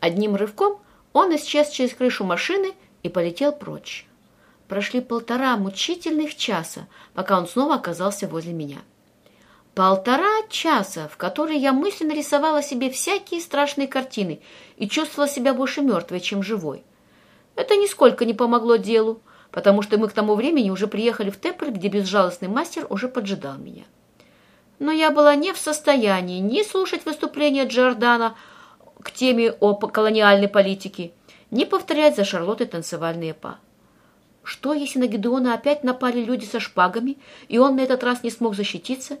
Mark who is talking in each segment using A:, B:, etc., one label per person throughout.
A: Одним рывком он исчез через крышу машины и полетел прочь. Прошли полтора мучительных часа, пока он снова оказался возле меня. Полтора часа, в которые я мысленно рисовала себе всякие страшные картины и чувствовала себя больше мертвой, чем живой. Это нисколько не помогло делу, потому что мы к тому времени уже приехали в Тепль, где безжалостный мастер уже поджидал меня. Но я была не в состоянии ни слушать выступления Джордана к теме о колониальной политике, ни повторять за Шарлоттой танцевальные па. Что, если на Гедеона опять напали люди со шпагами, и он на этот раз не смог защититься?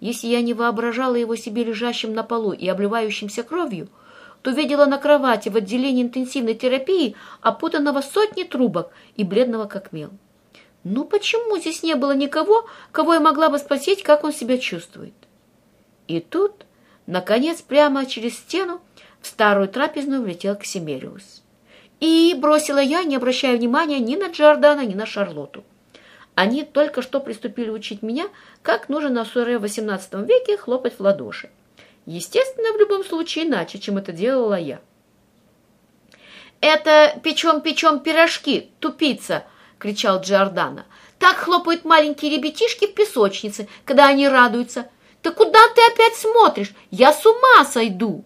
A: Если я не воображала его себе лежащим на полу и обливающимся кровью, то видела на кровати в отделении интенсивной терапии опутанного сотни трубок и бледного как мел. Ну почему здесь не было никого, кого я могла бы спросить, как он себя чувствует? И тут, наконец, прямо через стену в старую трапезную влетел Ксимериус. И бросила я, не обращая внимания ни на Джордана, ни на Шарлоту. Они только что приступили учить меня, как нужно на суре в XVIII веке хлопать в ладоши. Естественно, в любом случае иначе, чем это делала я. «Это печем-печем пирожки, тупица!» — кричал Джордана. «Так хлопают маленькие ребятишки в песочнице, когда они радуются. Ты куда ты опять смотришь? Я с ума сойду!»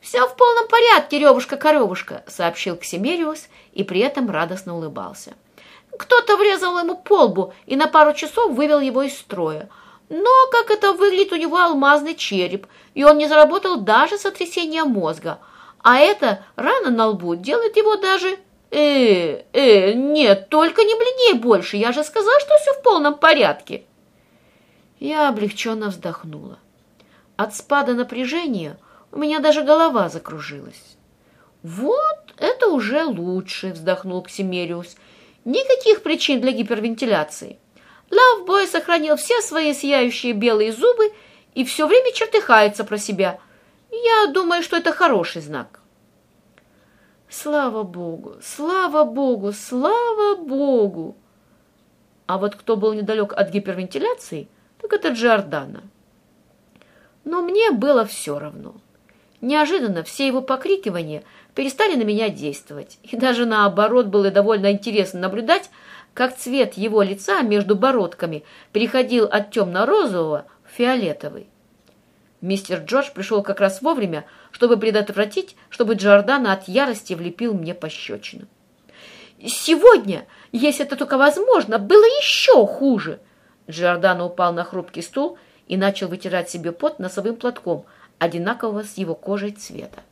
A: «Все в полном порядке, ревушка-коровушка», — сообщил Ксимериус и при этом радостно улыбался. Кто-то врезал ему по лбу и на пару часов вывел его из строя. Но, как это выглядит, у него алмазный череп, и он не заработал даже сотрясения мозга. А эта рана на лбу делает его даже... Э, э, нет, только не бледней больше, я же сказал, что все в полном порядке. Я облегченно вздохнула. От спада напряжения у меня даже голова закружилась. «Вот это уже лучше», — вздохнул Ксимериус. Никаких причин для гипервентиляции. Лавбой сохранил все свои сияющие белые зубы и все время чертыхается про себя. Я думаю, что это хороший знак. Слава Богу, слава Богу, слава Богу! А вот кто был недалек от гипервентиляции, так это Джордана. Но мне было все равно. Неожиданно все его покрикивания перестали на меня действовать. И даже наоборот было довольно интересно наблюдать, как цвет его лица между бородками переходил от темно-розового в фиолетовый. Мистер Джордж пришел как раз вовремя, чтобы предотвратить, чтобы Джордана от ярости влепил мне пощечину. «Сегодня, если это только возможно, было еще хуже!» Джордана упал на хрупкий стул и начал вытирать себе пот носовым платком – одинакового с его кожей цвета.